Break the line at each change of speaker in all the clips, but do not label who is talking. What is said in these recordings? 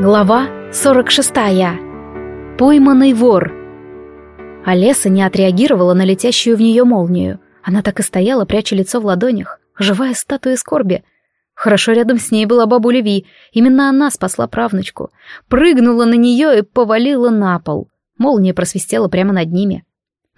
Глава 46. Пойманный вор. Олеса не отреагировала на летящую в нее молнию. Она так и стояла, пряча лицо в ладонях, живая статуя скорби. Хорошо рядом с ней была бабуля Ви. Именно она спасла правнучку. Прыгнула на нее и повалила на пол. Молния просвистела прямо над ними.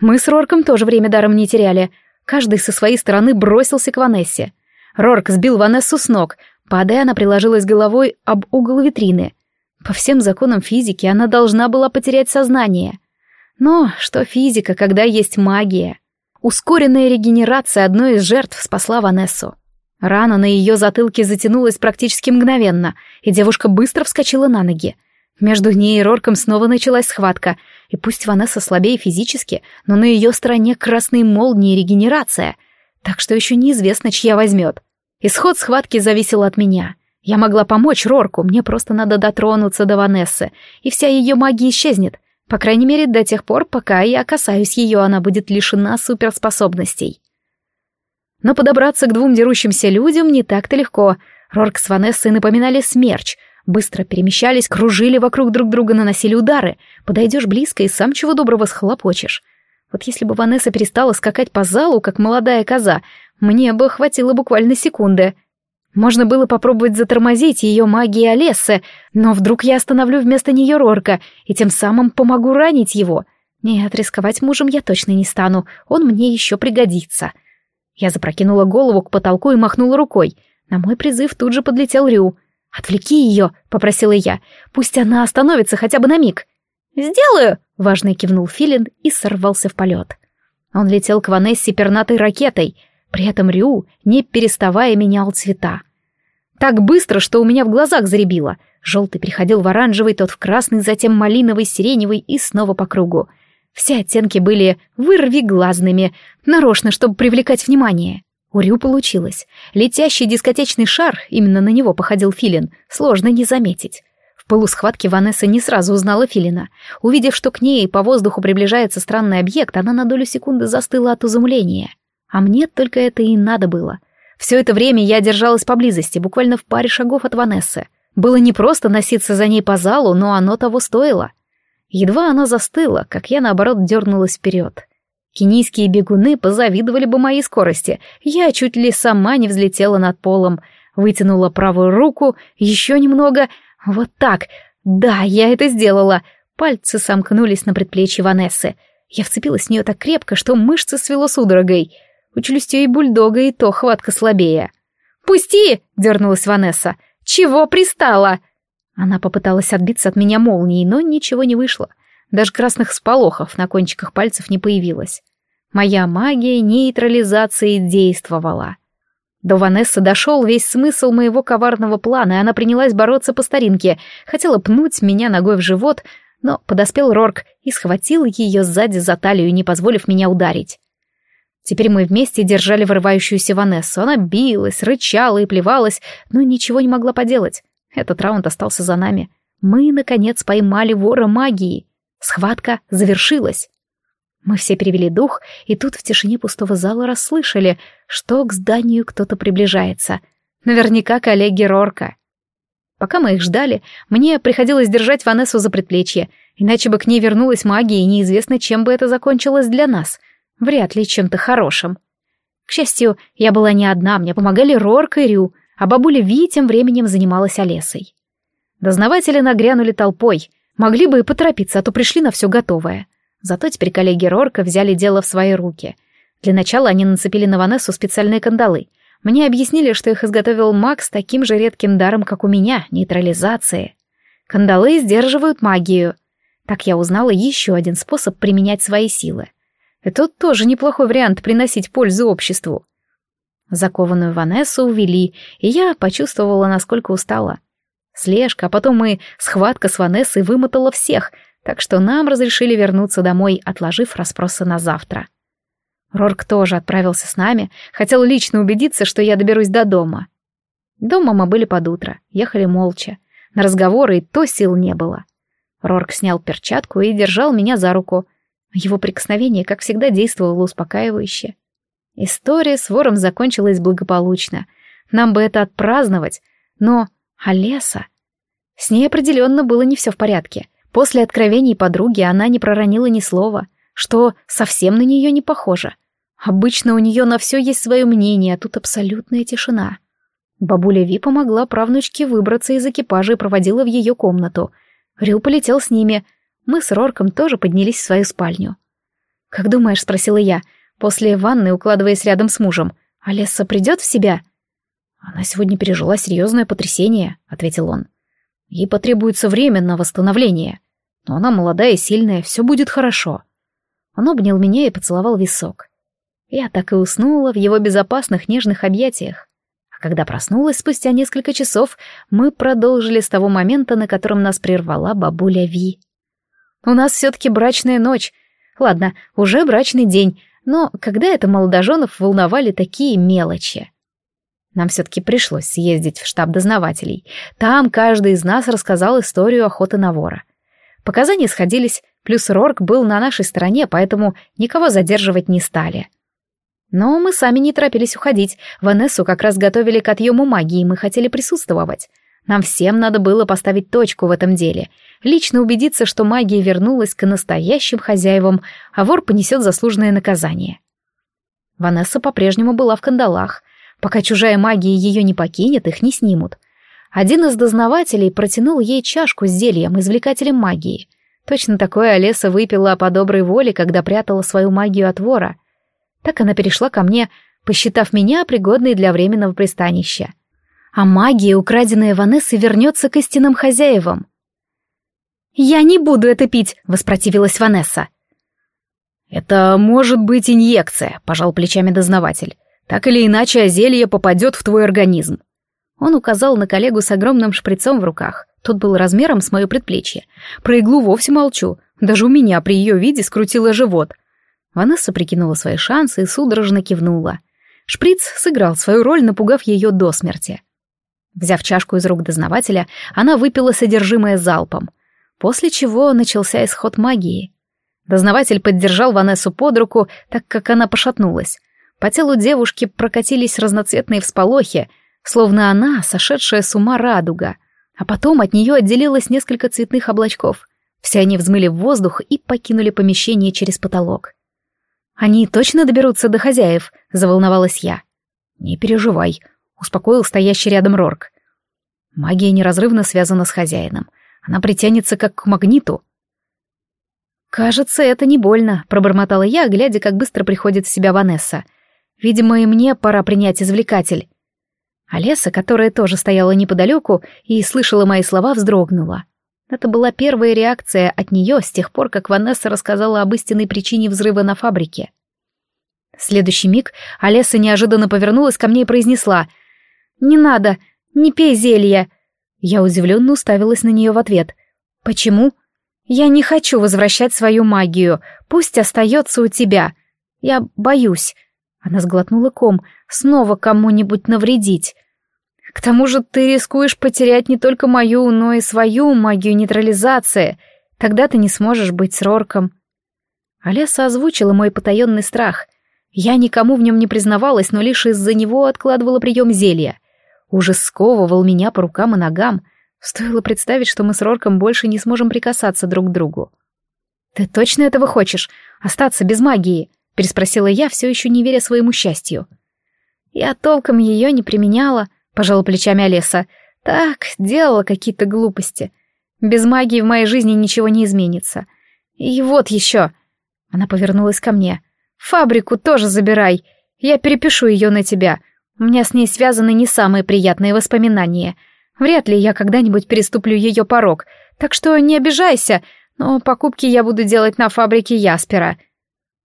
Мы с Рорком тоже время даром не теряли. Каждый со своей стороны бросился к Ванессе. Рорк сбил Ванессу с ног. Падая, она приложилась головой об угол витрины — по всем законам физики она должна была потерять сознание. Но что физика, когда есть магия? Ускоренная регенерация одной из жертв спасла Ванессу. Рана на ее затылке затянулась практически мгновенно, и девушка быстро вскочила на ноги. Между ней и Рорком снова началась схватка, и пусть Ванесса слабее физически, но на ее стороне красные молнии и регенерация, так что еще неизвестно, чья возьмет. Исход схватки зависел от меня — я могла помочь Рорку, мне просто надо дотронуться до Ванессы, и вся ее магия исчезнет. По крайней мере, до тех пор, пока я касаюсь ее, она будет лишена суперспособностей. Но подобраться к двум дерущимся людям не так-то легко. Рорк с Ванессой напоминали смерч, быстро перемещались, кружили вокруг друг друга, наносили удары. Подойдешь близко и сам чего доброго схлопочешь. Вот если бы Ванесса перестала скакать по залу, как молодая коза, мне бы хватило буквально секунды — можно было попробовать затормозить ее магией Олессы, но вдруг я остановлю вместо нее Рорка и тем самым помогу ранить его. Нет, рисковать мужем я точно не стану, он мне еще пригодится. Я запрокинула голову к потолку и махнула рукой. На мой призыв тут же подлетел Рю. «Отвлеки ее», — попросила я. «Пусть она остановится хотя бы на миг». «Сделаю», — важно кивнул Филин и сорвался в полет. Он летел к Ванессе пернатой ракетой — при этом Рю, не переставая, менял цвета. Так быстро, что у меня в глазах заребило. Желтый переходил в оранжевый, тот в красный, затем малиновый, сиреневый и снова по кругу. Все оттенки были вырви-глазными, нарочно, чтобы привлекать внимание. У Рю получилось. Летящий дискотечный шар, именно на него походил Филин, сложно не заметить. В пылу схватки Ванесса не сразу узнала Филина. Увидев, что к ней по воздуху приближается странный объект, она на долю секунды застыла от изумления. А мне только это и надо было. Все это время я держалась поблизости, буквально в паре шагов от Ванессы. Было не просто носиться за ней по залу, но оно того стоило. Едва она застыла, как я, наоборот, дернулась вперед. Кенийские бегуны позавидовали бы моей скорости. Я чуть ли сама не взлетела над полом, вытянула правую руку, еще немного. Вот так. Да, я это сделала. Пальцы сомкнулись на предплечье Ванессы. Я вцепилась в нее так крепко, что мышцы свело судорогой — у челюстей бульдога и то хватка слабее. «Пусти!» — дернулась Ванесса. «Чего пристала?» Она попыталась отбиться от меня молнией, но ничего не вышло. Даже красных сполохов на кончиках пальцев не появилось. Моя магия нейтрализации действовала. До Ванессы дошел весь смысл моего коварного плана, и она принялась бороться по старинке, хотела пнуть меня ногой в живот, но подоспел Рорк и схватил ее сзади за талию, не позволив меня ударить. Теперь мы вместе держали вырывающуюся Ванессу. Она билась, рычала и плевалась, но ничего не могла поделать. Этот раунд остался за нами. Мы, наконец, поймали вора магии. Схватка завершилась. Мы все перевели дух, и тут в тишине пустого зала расслышали, что к зданию кто-то приближается. Наверняка коллеги Рорка. Пока мы их ждали, мне приходилось держать Ванессу за предплечье, иначе бы к ней вернулась магия, и неизвестно, чем бы это закончилось для нас — Вряд ли чем-то хорошим. К счастью, я была не одна, мне помогали Рорк и Рю, а бабуля Ви тем временем занималась Олесой. Дознаватели нагрянули толпой, могли бы и поторопиться, а то пришли на все готовое. Зато теперь коллеги Рорка взяли дело в свои руки. Для начала они нацепили на Ванессу специальные кандалы. Мне объяснили, что их изготовил маг с таким же редким даром, как у меня — нейтрализации. Кандалы сдерживают магию. Так я узнала еще один способ применять свои силы — это тоже неплохой вариант приносить пользу обществу. Закованную Ванессу увели, и я почувствовала, насколько устала. Слежка, а потом и схватка с Ванессой вымотала всех, так что нам разрешили вернуться домой, отложив расспросы на завтра. Рорк тоже отправился с нами, хотел лично убедиться, что я доберусь до дома. Дома мы были под утро, ехали молча. На разговоры и то сил не было. Рорк снял перчатку и держал меня за руку, его прикосновение, как всегда, действовало успокаивающе. История с вором закончилась благополучно. Нам бы это отпраздновать, но Олеса... С ней определенно было не все в порядке. После откровений подруги она не проронила ни слова, что совсем на нее не похоже. Обычно у нее на все есть свое мнение, а тут абсолютная тишина. Бабуля Ви помогла правнучке выбраться из экипажа и проводила в ее комнату. Рю полетел с ними. Мы с Рорком тоже поднялись в свою спальню. «Как думаешь?» — спросила я, после ванны укладываясь рядом с мужем. «Алесса придет в себя?» «Она сегодня пережила серьезное потрясение», — ответил он. «Ей потребуется время на восстановление. Но она молодая и сильная, все будет хорошо». Он обнял меня и поцеловал висок. Я так и уснула в его безопасных нежных объятиях. А когда проснулась спустя несколько часов, мы продолжили с того момента, на котором нас прервала бабуля Ви. У нас все-таки брачная ночь. Ладно, уже брачный день, но когда это молодоженов волновали такие мелочи? Нам все-таки пришлось съездить в штаб дознавателей. Там каждый из нас рассказал историю охоты на вора. Показания сходились, плюс Рорк был на нашей стороне, поэтому никого задерживать не стали. Но мы сами не торопились уходить. Ванессу как раз готовили к отъему магии, мы хотели присутствовать. Нам всем надо было поставить точку в этом деле. Лично убедиться, что магия вернулась к настоящим хозяевам, а вор понесет заслуженное наказание. Ванесса по-прежнему была в кандалах. Пока чужая магия ее не покинет, их не снимут. Один из дознавателей протянул ей чашку с зельем, извлекателем магии. Точно такое Олеса выпила по доброй воле, когда прятала свою магию от вора. Так она перешла ко мне, посчитав меня пригодной для временного пристанища. А магия, украденная Ванессой, вернется к истинным хозяевам. «Я не буду это пить», — воспротивилась Ванесса. «Это может быть инъекция», — пожал плечами дознаватель. «Так или иначе, зелье попадет в твой организм». Он указал на коллегу с огромным шприцом в руках. Тот был размером с мое предплечье. Про иглу вовсе молчу. Даже у меня при ее виде скрутило живот. Ванесса прикинула свои шансы и судорожно кивнула. Шприц сыграл свою роль, напугав ее до смерти. Взяв чашку из рук дознавателя, она выпила содержимое залпом, после чего начался исход магии. Дознаватель поддержал Ванессу под руку, так как она пошатнулась. По телу девушки прокатились разноцветные всполохи, словно она, сошедшая с ума радуга, а потом от нее отделилось несколько цветных облачков. Все они взмыли в воздух и покинули помещение через потолок. «Они точно доберутся до хозяев?» — заволновалась я. «Не переживай», — успокоил стоящий рядом Рорк. «Магия неразрывно связана с хозяином. Она притянется как к магниту». «Кажется, это не больно», — пробормотала я, глядя, как быстро приходит в себя Ванесса. «Видимо, и мне пора принять извлекатель». Олеса, которая тоже стояла неподалеку и слышала мои слова, вздрогнула. Это была первая реакция от нее с тех пор, как Ванесса рассказала об истинной причине взрыва на фабрике. В следующий миг Олеса неожиданно повернулась ко мне и произнесла «Не надо, не пей зелье!» Я удивленно уставилась на нее в ответ. «Почему?» «Я не хочу возвращать свою магию. Пусть остается у тебя. Я боюсь». Она сглотнула ком. «Снова кому-нибудь навредить. К тому же ты рискуешь потерять не только мою, но и свою магию нейтрализации. Тогда ты не сможешь быть с Рорком. Олеса озвучила мой потаенный страх. Я никому в нем не признавалась, но лишь из-за него откладывала прием зелья. Ужас сковывал меня по рукам и ногам. Стоило представить, что мы с Рорком больше не сможем прикасаться друг к другу. «Ты точно этого хочешь? Остаться без магии?» — переспросила я, все еще не веря своему счастью. Я толком ее не применяла, — пожала плечами Олеса. «Так, делала какие-то глупости. Без магии в моей жизни ничего не изменится. И вот еще...» Она повернулась ко мне. «Фабрику тоже забирай. Я перепишу ее на тебя. У меня с ней связаны не самые приятные воспоминания. Вряд ли я когда-нибудь переступлю ее порог. Так что не обижайся, но покупки я буду делать на фабрике Яспера».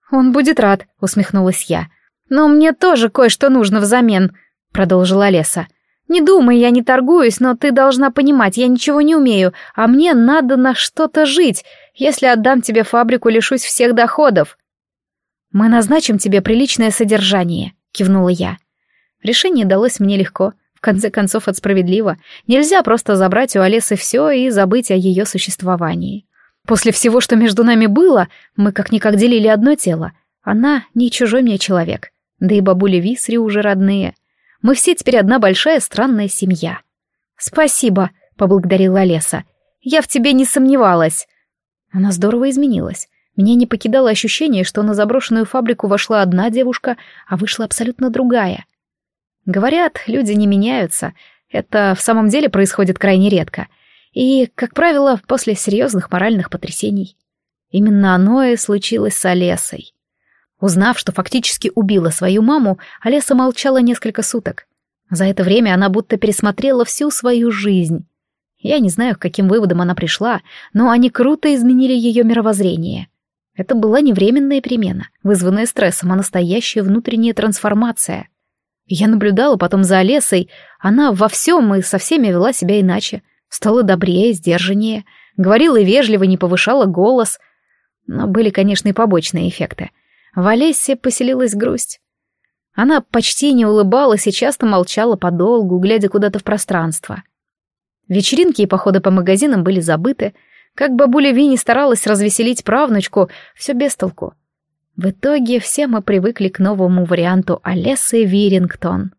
«Он будет рад», — усмехнулась я. «Но мне тоже кое-что нужно взамен», — продолжила Леса. Не думай, я не торгуюсь, но ты должна понимать, я ничего не умею, а мне надо на что-то жить. Если отдам тебе фабрику, лишусь всех доходов. Мы назначим тебе приличное содержание, кивнула я. Решение далось мне легко. В конце концов, это справедливо. Нельзя просто забрать у Олесы все и забыть о ее существовании. После всего, что между нами было, мы как-никак делили одно тело. Она не чужой мне человек. Да и бабуля Висри уже родные — мы все теперь одна большая странная семья. Спасибо, — поблагодарила Олеса. «Я в тебе не сомневалась». Она здорово изменилась. Меня не покидало ощущение, что на заброшенную фабрику вошла одна девушка, а вышла абсолютно другая. Говорят, люди не меняются. Это в самом деле происходит крайне редко. И, как правило, после серьезных моральных потрясений. Именно оно и случилось с Олесой. Узнав, что фактически убила свою маму, Олеса молчала несколько суток. За это время она будто пересмотрела всю свою жизнь. Я не знаю, к каким выводам она пришла, но они круто изменили ее мировоззрение. Это была не временная перемена, вызванная стрессом, а настоящая внутренняя трансформация. Я наблюдала потом за Олесой, она во всем и со всеми вела себя иначе, стала добрее, сдержаннее, говорила вежливо, не повышала голос. Но были, конечно, и побочные эффекты. В Олесе поселилась грусть. Она почти не улыбалась и часто молчала подолгу, глядя куда-то в пространство. Вечеринки и походы по магазинам были забыты, как бабуля Винни старалась развеселить правнучку, все без толку. В итоге все мы привыкли к новому варианту Олесы Вирингтон.